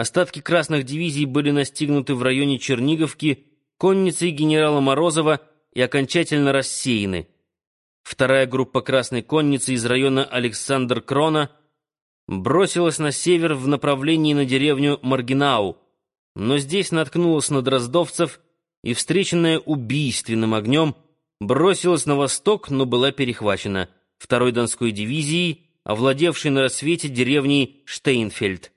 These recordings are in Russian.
остатки красных дивизий были настигнуты в районе Черниговки конницей генерала Морозова и окончательно рассеяны. Вторая группа красной конницы из района Александр Крона бросилась на север в направлении на деревню Маргинау, но здесь наткнулась на дроздовцев и, встреченная убийственным огнем, бросилась на восток, но была перехвачена второй Донской дивизией, овладевшей на рассвете деревней Штейнфельд.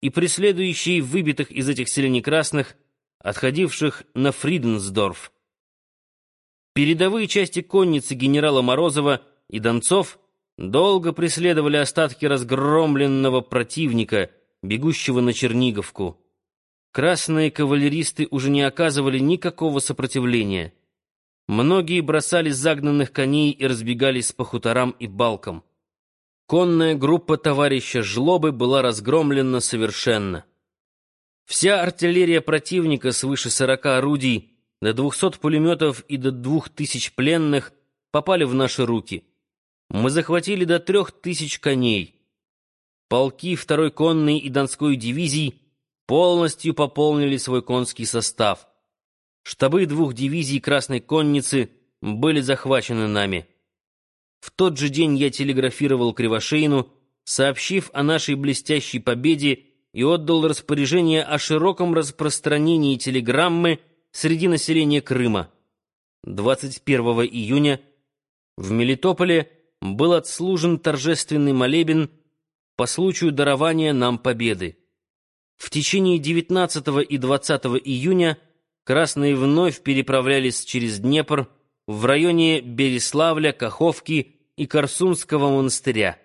И преследующей выбитых из этих селений красных, отходивших на Фриденсдорф. Передовые части конницы генерала Морозова и Донцов долго преследовали остатки разгромленного противника, бегущего на Черниговку. Красные кавалеристы уже не оказывали никакого сопротивления. Многие бросали загнанных коней и разбегались по хуторам и балкам. Конная группа товарища Жлобы была разгромлена совершенно. Вся артиллерия противника свыше сорока орудий, до двухсот пулеметов и до двух тысяч пленных попали в наши руки. Мы захватили до трех тысяч коней. Полки второй конной и Донской дивизий полностью пополнили свой конский состав. Штабы двух дивизий Красной конницы были захвачены нами. В тот же день я телеграфировал Кривошеину, сообщив о нашей блестящей победе и отдал распоряжение о широком распространении телеграммы среди населения Крыма. 21 июня в Мелитополе был отслужен торжественный молебен по случаю дарования нам победы. В течение 19 и 20 июня красные вновь переправлялись через Днепр в районе Береславля, Каховки и Корсунского монастыря.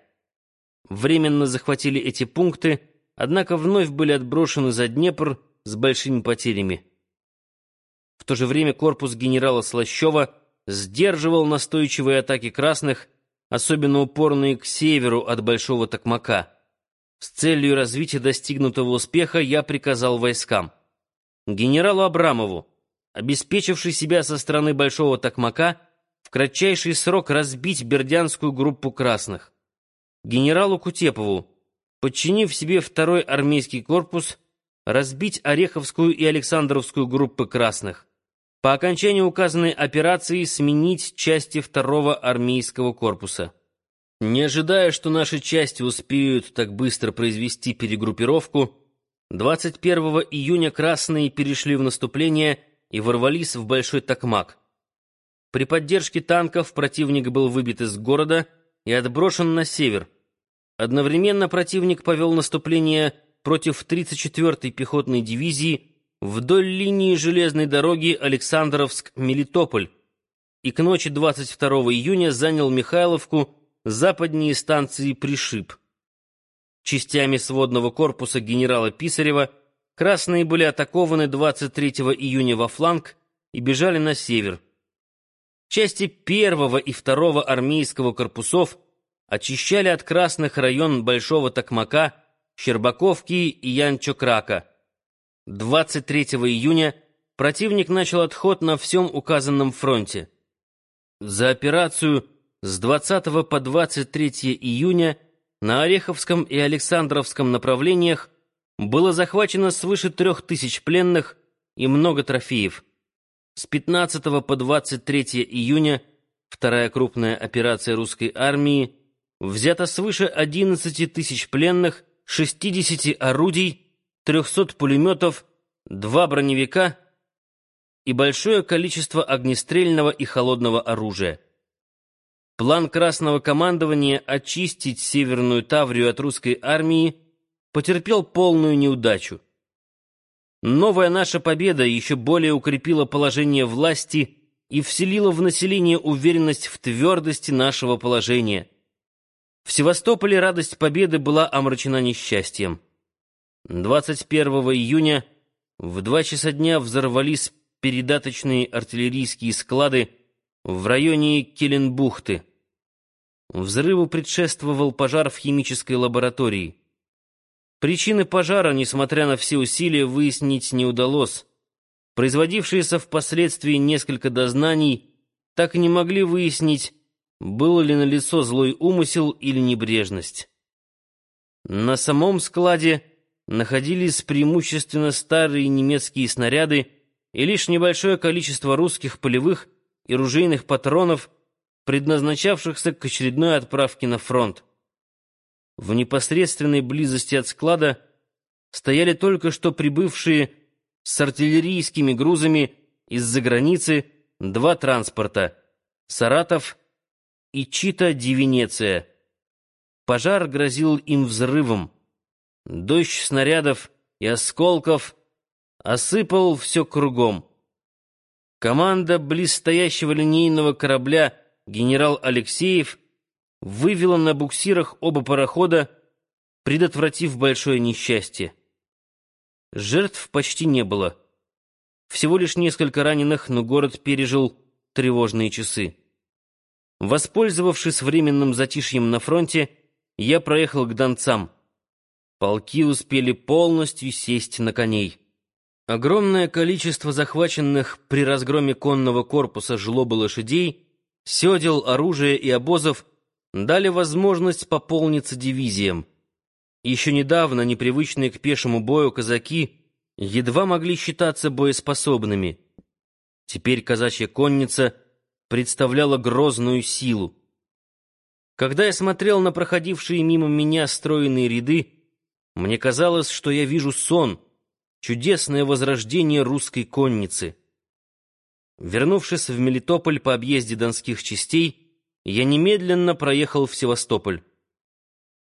Временно захватили эти пункты, однако вновь были отброшены за Днепр с большими потерями. В то же время корпус генерала Слащева сдерживал настойчивые атаки красных, особенно упорные к северу от Большого Токмака. С целью развития достигнутого успеха я приказал войскам. Генералу Абрамову, обеспечивший себя со стороны Большого Токмака, в кратчайший срок разбить бердянскую группу красных. Генералу Кутепову, подчинив себе второй армейский корпус, разбить Ореховскую и Александровскую группы красных. По окончании указанной операции сменить части второго армейского корпуса. Не ожидая, что наши части успеют так быстро произвести перегруппировку, 21 июня красные перешли в наступление и ворвались в Большой Токмак. При поддержке танков противник был выбит из города и отброшен на север. Одновременно противник повел наступление против 34-й пехотной дивизии вдоль линии железной дороги Александровск-Мелитополь и к ночи 22 июня занял Михайловку западнее станции Пришиб. Частями сводного корпуса генерала Писарева красные были атакованы 23 июня во фланг и бежали на север. Части первого и второго армейского корпусов очищали от красных район Большого Токмака, Щербаковки и Янчокрака. 23 июня противник начал отход на всем указанном фронте. За операцию с 20 по 23 июня на Ореховском и Александровском направлениях было захвачено свыше трех тысяч пленных и много трофеев. С 15 по 23 июня вторая крупная операция русской армии взята свыше 11 тысяч пленных, 60 орудий, 300 пулеметов, два броневика и большое количество огнестрельного и холодного оружия. План Красного командования очистить Северную Таврию от русской армии потерпел полную неудачу. Новая наша победа еще более укрепила положение власти и вселила в население уверенность в твердости нашего положения. В Севастополе радость победы была омрачена несчастьем. 21 июня в два часа дня взорвались передаточные артиллерийские склады в районе Келенбухты. Взрыву предшествовал пожар в химической лаборатории. Причины пожара, несмотря на все усилия, выяснить не удалось. Производившиеся впоследствии несколько дознаний так и не могли выяснить, был ли налицо злой умысел или небрежность. На самом складе находились преимущественно старые немецкие снаряды и лишь небольшое количество русских полевых и ружейных патронов, предназначавшихся к очередной отправке на фронт. В непосредственной близости от склада стояли только что прибывшие с артиллерийскими грузами из-за границы два транспорта — «Саратов» и «Чита-Ди Пожар грозил им взрывом. Дождь снарядов и осколков осыпал все кругом. Команда близстоящего линейного корабля генерал Алексеев вывела на буксирах оба парохода, предотвратив большое несчастье. Жертв почти не было. Всего лишь несколько раненых, но город пережил тревожные часы. Воспользовавшись временным затишьем на фронте, я проехал к Донцам. Полки успели полностью сесть на коней. Огромное количество захваченных при разгроме конного корпуса жлоба лошадей, седел, оружия и обозов дали возможность пополниться дивизиям. Еще недавно непривычные к пешему бою казаки едва могли считаться боеспособными. Теперь казачья конница представляла грозную силу. Когда я смотрел на проходившие мимо меня стройные ряды, мне казалось, что я вижу сон, чудесное возрождение русской конницы. Вернувшись в Мелитополь по объезде донских частей, я немедленно проехал в Севастополь.